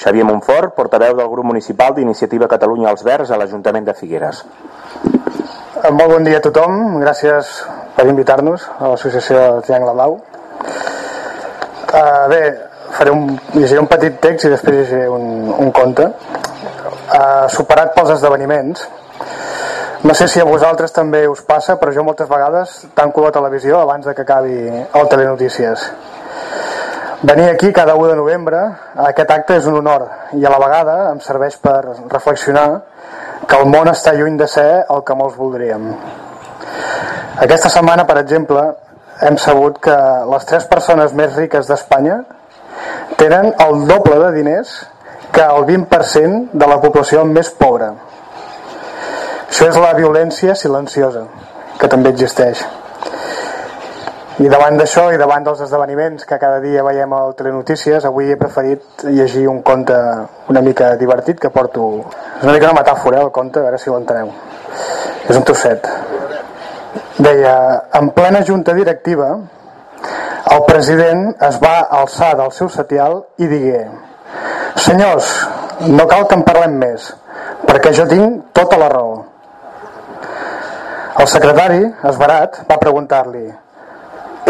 Xavier Montfort, portaveu del grup municipal d'Iniciativa Catalunya als Verds a l'Ajuntament de Figueres. Molt bon dia a tothom, gràcies per invitar-nos a l'associació Triangle Blau. Uh, bé, faré un, un petit text i després llegiré un, un conte. Uh, superat pels esdeveniments, no sé si a vosaltres també us passa, però jo moltes vegades tanco la televisió abans de que acabi el Telenotícies. Venir aquí cada 1 de novembre a aquest acte és un honor i a la vegada em serveix per reflexionar que el món està lluny de ser el que molts voldríem. Aquesta setmana, per exemple, hem sabut que les tres persones més riques d'Espanya tenen el doble de diners que el 20% de la població més pobra. Això és la violència silenciosa, que també existeix. I davant d'això i davant dels esdeveniments que cada dia veiem al Telenotícies, avui he preferit llegir un conte una mica divertit que porto... És una mica una metàfora, eh, el conte, a veure si l'enteneu. És un trosset. Deia, en plena junta directiva, el president es va alçar del seu setial i digué Senyors, no cal que en parlem més, perquè jo tinc tota la raó. El secretari, esbarat, va preguntar-li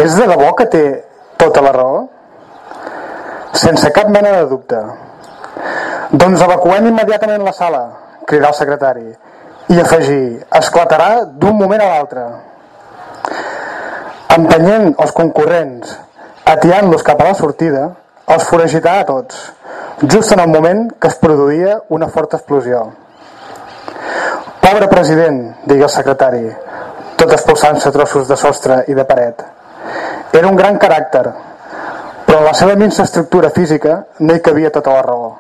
és de debò que té tota la raó? Sense cap mena de dubte. Doncs evacuem immediatament la sala, cridà el secretari, i afegir, esclatarà d'un moment a l'altre. Empenyent els concurrents, atiant-los cap a la sortida, els foragità a tots, just en el moment que es produïa una forta explosió. Pobre president, digui el secretari, tot expulsant-se trossos de sostre i de paret. Era un gran caràcter, però la seva minsa estructura física no hi cabia tota la raó.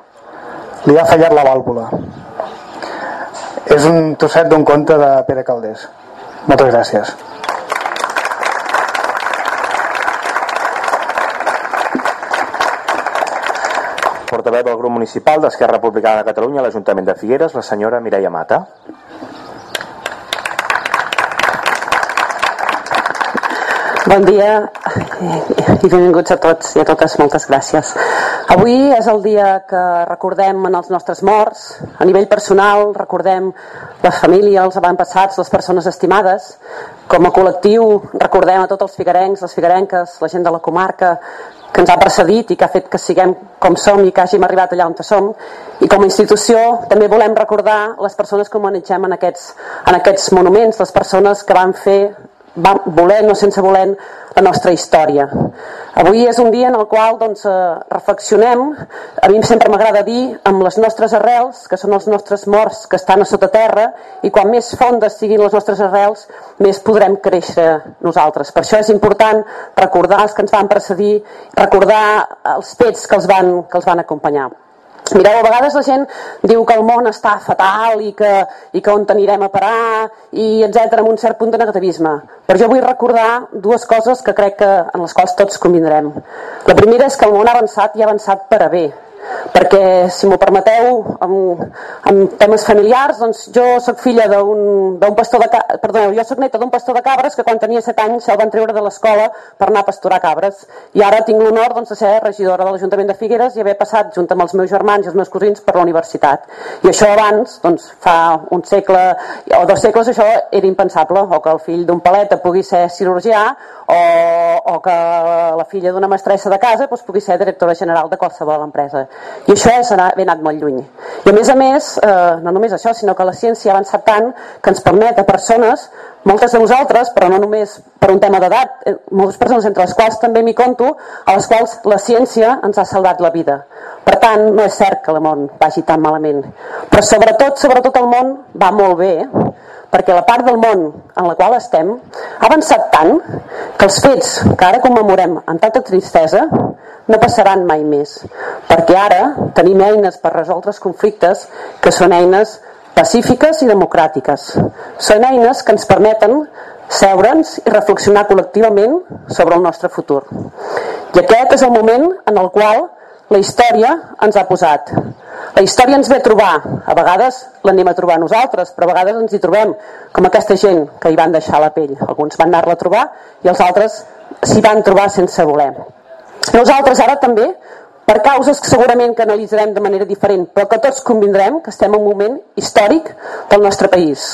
Li ha fallat la vàlvula. És un trosset d'un conte de Pere Caldés. Moltes gràcies. Portaveu del grup municipal d'Esquerra Republicana de Catalunya a l'Ajuntament de Figueres, la senyora Mireia Mata. Bon dia i benvinguts a tots i a totes, moltes gràcies. Avui és el dia que recordem en els nostres morts, a nivell personal, recordem la família, els avantpassats, les persones estimades. Com a col·lectiu recordem a tots els figuerencs, les figuerenques, la gent de la comarca que ens ha precedit i que ha fet que siguem com som i que hàgim arribat allà on som. I com a institució també volem recordar les persones que humanitzem en aquests, en aquests monuments, les persones que van fer volent o sense volent la nostra història. Avui és un dia en el qual doncs, eh, reflexionem, a mi sempre m'agrada dir, amb les nostres arrels, que són els nostres morts que estan a sota terra, i quan més fondes siguin les nostres arrels, més podrem créixer nosaltres. Per això és important recordar els que ens van precedir, recordar els fets que els van, que els van acompanyar. Mireu, a vegades la gent diu que el món està fatal i que, i que on anirem a parar, i etc amb un cert punt de negativisme. Però jo vull recordar dues coses que crec que en les quals tots convindrem. La primera és que el món ha avançat i ha avançat per a bé perquè si m'ho permeteu amb, amb temes familiars doncs jo sóc filla d'un pastor de perdoneu, jo sóc neta d'un pastor de cabres que quan tenia 7 anys el van treure de l'escola per anar a pasturar cabres. I ara tinc l'honor doncs, de ser regidora de l'Ajuntament de Figueres i haver passat junt amb els meus germans i els meus cosins per la universitat. I això abans, doncs fa un segle o dos segles això era impensable o que el fill d'un paleta pugui ser cirurgià o, o que la filla d'una mestressa de casa doncs, pugui ser directora general de qualsevol empresa i això és anar, ben anat molt lluny. I a més a més, eh, no només això, sinó que la ciència ha avançat tant que ens permet a persones, moltes de vosaltres, però no només per un tema d'edat, eh, moltes persones entre les quals també m'hi conto, a les quals la ciència ens ha salvat la vida. Per tant, no és cert que el món vagi tan malament. Però sobretot, sobretot el món va molt bé, perquè la part del món en la qual estem ha avançat tant que els fets que ara commemorem amb tanta tristesa no passaran mai més, perquè ara tenim eines per resoldre els conflictes que són eines pacífiques i democràtiques. Són eines que ens permeten seure'ns i reflexionar col·lectivament sobre el nostre futur. I aquest és el moment en el qual la història ens ha posat. La història ens ve a trobar, a vegades l'anem a trobar nosaltres, però a vegades ens hi trobem, com aquesta gent que hi van deixar la pell. Alguns van anar-la a trobar i els altres s'hi van trobar sense voler. Nosaltres ara també per causes que segurament que analitzarem de manera diferent, però que tots convindrem que estem en un moment històric del nostre país.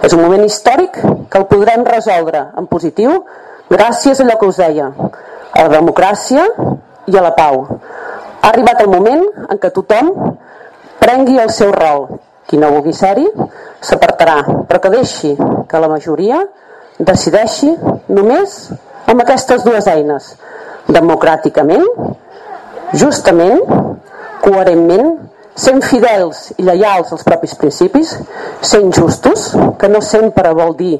És un moment històric que el podrem resoldre en positiu gràcies a allò que us deia, a la democràcia i a la pau. Ha arribat el moment en què tothom prengui el seu rol. Qui no vulgui ser-hi s'apartarà, però que deixi que la majoria decideixi només amb aquestes dues eines, democràticament justament, coherentment, sent fidels i lleials als propis principis, sent justos, que no sempre vol dir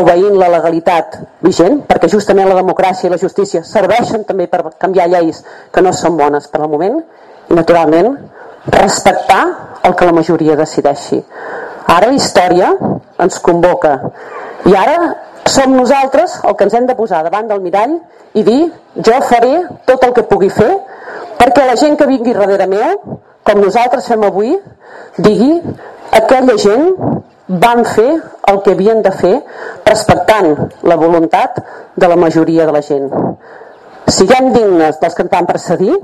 obeint la legalitat vigent, perquè justament la democràcia i la justícia serveixen també per canviar lleis que no són bones per al moment, i naturalment respectar el que la majoria decideixi. Ara la història ens convoca i ara som nosaltres el que ens hem de posar davant del mirall i dir jo faré tot el que pugui fer perquè la gent que vingui darrere meu, com nosaltres fem avui, digui aquella gent van fer el que havien de fer respectant la voluntat de la majoria de la gent. Siguem dignes dels que ens van precedir,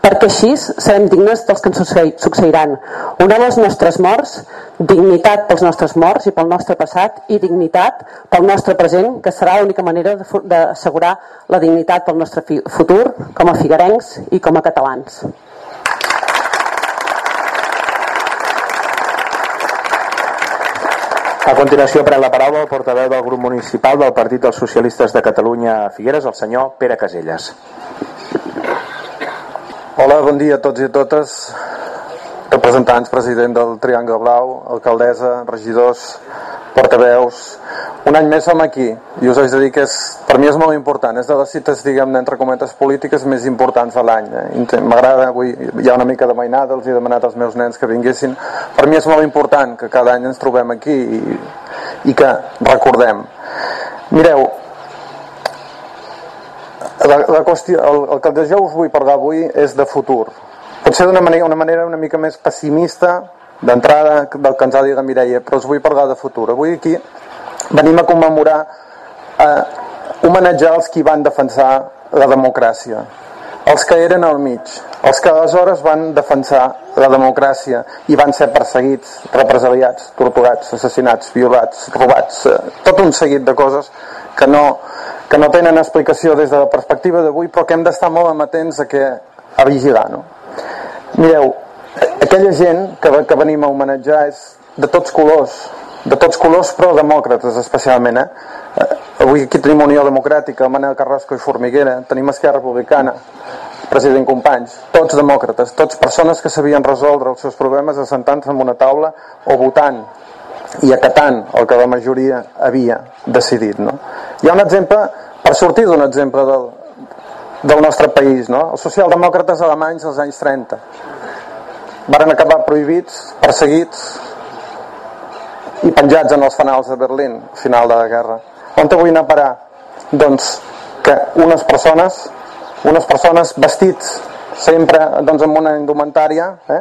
perquè així serem dignes dels que ens succeiran. Una de les nostres morts, dignitat pels nostres morts i pel nostre passat i dignitat pel nostre present, que serà l'única manera d'assegurar la dignitat pel nostre futur com a figuerencs i com a catalans. A continuació pren la paraula el portaveu del grup municipal del Partit dels Socialistes de Catalunya a Figueres, el senyor Pere Caselles. Hola, bon dia a tots i a totes, representants, president del Triangle Blau, alcaldessa, regidors, portaveus. Un any més som aquí i us haig de dir que és, per mi és molt important, és de les cites, diguem entre cometes polítiques més importants de l'any. Eh? M'agrada, avui hi ha una mica de mainada, els he demanat als meus nens que vinguessin. Per mi és molt important que cada any ens trobem aquí i, i que recordem. Mireu, la, la qüestió, el, el que jo us vull parlar avui és de futur. Potser d'una manera, una manera una mica més pessimista d'entrada del que ens ha dit la Mireia, però us vull parlar de futur. Avui aquí venim a commemorar, a homenatjar els qui van defensar la democràcia, els que eren al mig, els que aleshores van defensar la democràcia i van ser perseguits, represaliats, torturats, assassinats, violats, robats, eh, tot un seguit de coses que no, que no tenen explicació des de la perspectiva d'avui, però que hem d'estar molt amatents a, que, a vigilar. No? Mireu, aquella gent que, que venim a homenatjar és de tots colors, de tots colors però demòcrates especialment. Eh? eh avui aquí tenim Unió Democràtica, Manel Carrasco i Formiguera, tenim Esquerra Republicana, president Companys, tots demòcrates, tots persones que sabien resoldre els seus problemes assentant-se en una taula o votant i acatant el que la majoria havia decidit. No? Hi ha un exemple, per sortir d'un exemple del, del nostre país, no? els socialdemòcrates alemanys als anys 30 varen acabar prohibits, perseguits i penjats en els fanals de Berlín, final de la guerra. On te vull anar a parar? Doncs que unes persones, unes persones vestits sempre doncs, amb una indumentària, eh?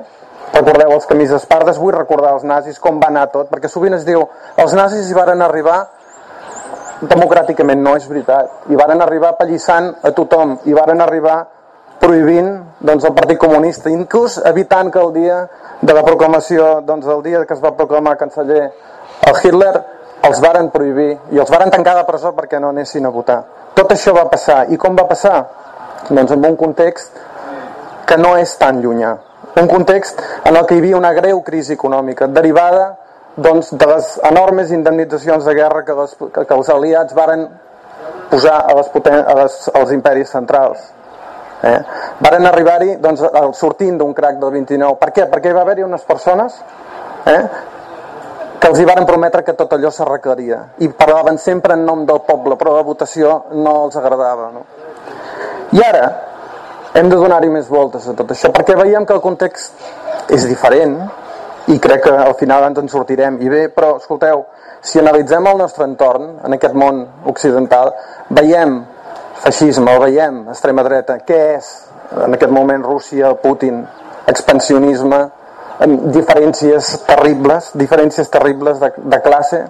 Recordeu els camises pardes, vull recordar els nazis com va anar tot, perquè sovint es diu els nazis hi varen arribar democràticament, no és veritat, hi varen arribar pallissant a tothom, hi varen arribar prohibint doncs, el Partit Comunista, inclús evitant que el dia de la proclamació, doncs el dia que es va proclamar canceller el Hitler, els varen prohibir i els varen tancar de presó perquè no anessin a votar. Tot això va passar. I com va passar? Doncs en un context que no és tan llunyà un context en el que hi havia una greu crisi econòmica derivada doncs, de les enormes indemnitzacions de guerra que, les, que, els aliats varen posar a les, poten, a les, als imperis centrals. Eh? Varen arribar-hi doncs, sortint d'un crac del 29. Per què? Perquè hi va haver-hi unes persones eh, que els hi varen prometre que tot allò s'arreglaria i parlaven sempre en nom del poble però la votació no els agradava no? i ara hem de donar-hi més voltes a tot això perquè veiem que el context és diferent i crec que al final ens en sortirem. I bé, però escolteu si analitzem el nostre entorn en aquest món occidental veiem feixisme, el veiem extrema dreta, què és en aquest moment Rússia, Putin expansionisme diferències terribles diferències terribles de, de classe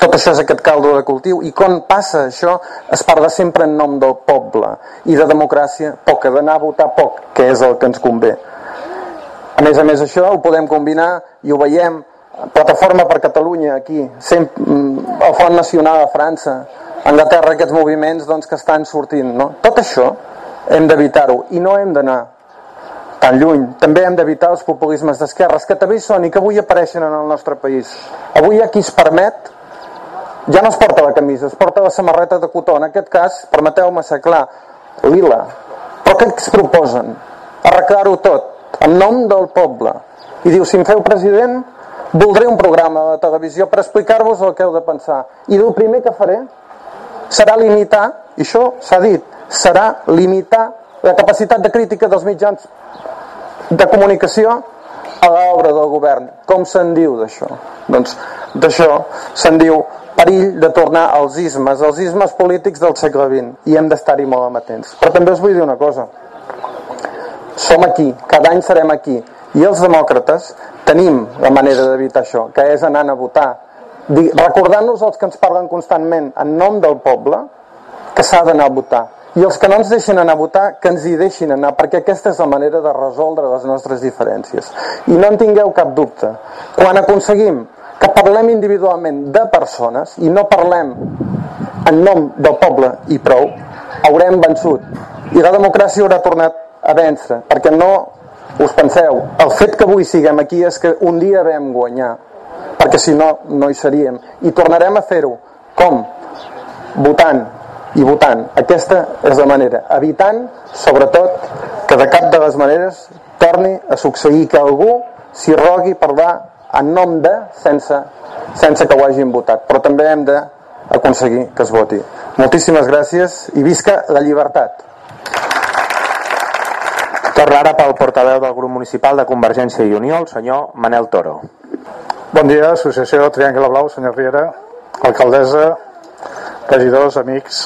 tot això és aquest caldo de cultiu i quan passa això es parla sempre en nom del poble i de democràcia poc, d'anar a votar poc que és el que ens convé a més a més això ho podem combinar i ho veiem Plataforma per Catalunya aquí sempre, mm, el Front Nacional a França Anglaterra aquests moviments doncs, que estan sortint no? tot això hem d'evitar-ho i no hem d'anar tan lluny. També hem d'evitar els populismes d'esquerres, que també són i que avui apareixen en el nostre país. Avui hi ha qui es permet ja no es porta la camisa, es porta la samarreta de cotó. En aquest cas, permeteu-me ser clar, lila. Però què es proposen? Arreglar-ho tot, en nom del poble. I diu, si em feu president, voldré un programa de televisió per explicar-vos el que heu de pensar. I el primer que faré serà limitar, i això s'ha dit, serà limitar la capacitat de crítica dels mitjans de comunicació a l'obra del govern. Com se'n diu d'això? Doncs d'això se'n diu perill de tornar als ismes, als ismes polítics del segle XX i hem d'estar-hi molt amatents. Però també us vull dir una cosa. Som aquí, cada any serem aquí i els demòcrates tenim la manera d'evitar això, que és anar a votar recordant-nos els que ens parlen constantment en nom del poble que s'ha d'anar a votar i els que no ens deixen anar a votar que ens hi deixin anar perquè aquesta és la manera de resoldre les nostres diferències i no en tingueu cap dubte quan aconseguim que parlem individualment de persones i no parlem en nom del poble i prou, haurem vençut. I la democràcia haurà tornat a vèncer, perquè no us penseu, el fet que avui siguem aquí és que un dia vam guanyar, perquè si no, no hi seríem. I tornarem a fer-ho. Com? Votant i votant. Aquesta és la manera. Evitant, sobretot, que de cap de les maneres torni a succeir que algú s'hi rogui parlar en nom de sense, sense que ho hagin votat però també hem d'aconseguir que es voti moltíssimes gràcies i visca la llibertat Torna ara pel portaveu del grup municipal de Convergència i Unió, el senyor Manel Toro. Bon dia, Associació Triangle Blau, senyor Riera, alcaldessa, regidors, amics.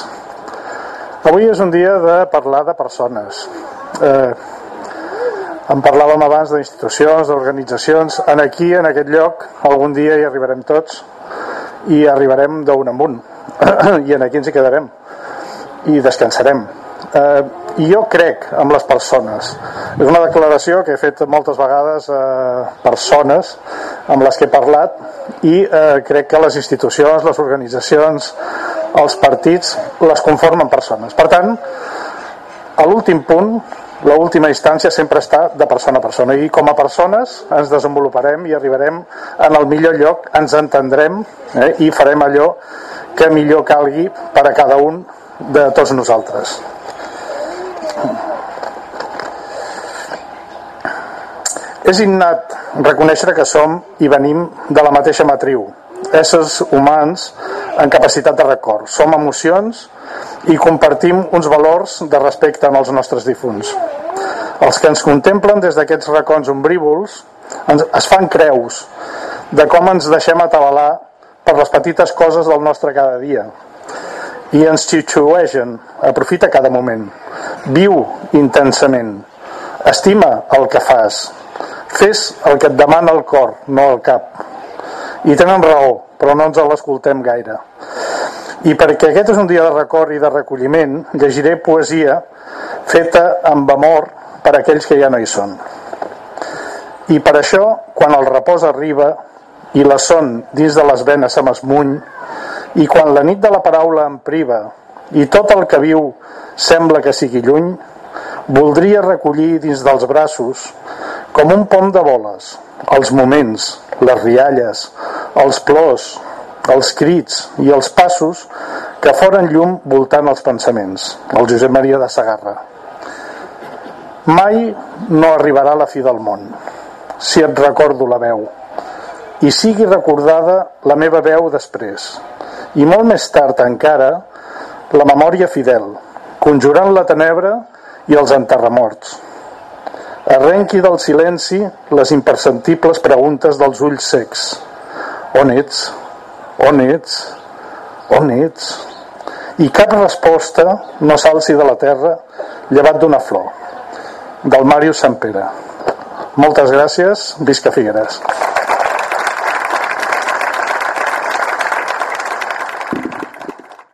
Avui és un dia de parlar de persones. Eh, en parlàvem abans d'institucions, d'organitzacions. En aquí, en aquest lloc, algun dia hi arribarem tots i arribarem d'un en un. I en aquí ens hi quedarem i descansarem. Eh, jo crec en les persones. És una declaració que he fet moltes vegades a persones amb les que he parlat i eh, crec que les institucions, les organitzacions, els partits les conformen persones. Per tant, a l'últim punt l'última instància sempre està de persona a persona i com a persones ens desenvoluparem i arribarem en el millor lloc, ens entendrem eh, i farem allò que millor calgui per a cada un de tots nosaltres. És innat reconèixer que som i venim de la mateixa matriu, éssers humans en capacitat de record. Som emocions i compartim uns valors de respecte en els nostres difunts. Els que ens contemplen des d'aquests racons ombrívols ens, es fan creus de com ens deixem atabalar per les petites coses del nostre cada dia i ens xitxuegen, aprofita cada moment, viu intensament, estima el que fas, fes el que et demana el cor, no el cap. I tenen raó, però no ens l'escoltem gaire. I perquè aquest és un dia de record i de recolliment, llegiré poesia feta amb amor per aquells que ja no hi són. I per això, quan el repòs arriba i la son dins de les venes se m'esmuny, i quan la nit de la paraula em priva i tot el que viu sembla que sigui lluny, voldria recollir dins dels braços, com un pom de boles, els moments, les rialles, els plors, els crits i els passos que foren llum voltant els pensaments. El Josep Maria de Sagarra. Mai no arribarà la fi del món, si et recordo la veu, i sigui recordada la meva veu després, i molt més tard encara la memòria fidel, conjurant la tenebra i els enterramorts. Arrenqui del silenci les imperceptibles preguntes dels ulls secs. On ets? On ets? On ets? I cap resposta no s'alci de la terra llevat d'una flor. Del Màrius Pere. Moltes gràcies, visca Figueres.